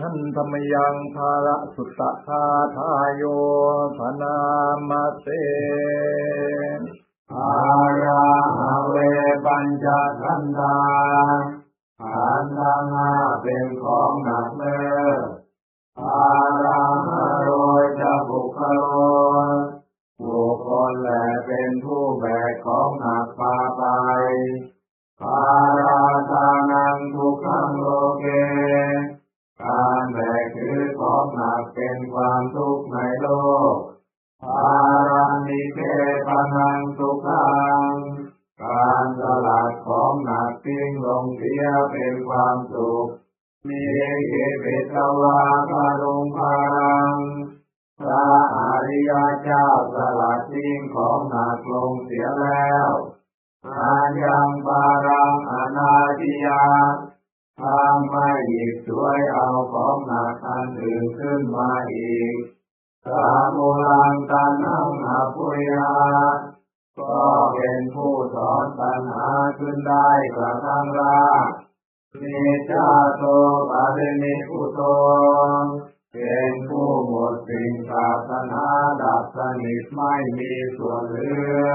ท่านธรรมยังภาระสุตตะคาทายโยพนามาเสอาราหาเวปัญจขันธาขันธังห้าเป็นของหนักเลิศอาราหะโดยจะบุคคลบุคคลแลเป็นผู้แบกของหนักพาไปอา อของหนักเป็นความทุกข์ในโลกอารันนิเกปนังสุขังการสลัดของหนักทิ้งลงเสียเป็นความสุขมีเกปิตวาคารุงพารังพระอริยเจ้าสลัดทิ้งของหนักลงเสียแล้วอายังปารังอนาทิยา ไม่หยิบช่วยเอาของหนักอันอื่นขึ้นมาอีกสามุลังตันหังอภุยาก็เป็นผู้สอนปัญหาขึ้นได้กระทั่งรากนิจาโตปารินิพุโตเป็นผู้หมดสิ่งปรารถนาดับสนิทไม่มีส่วนเหลือ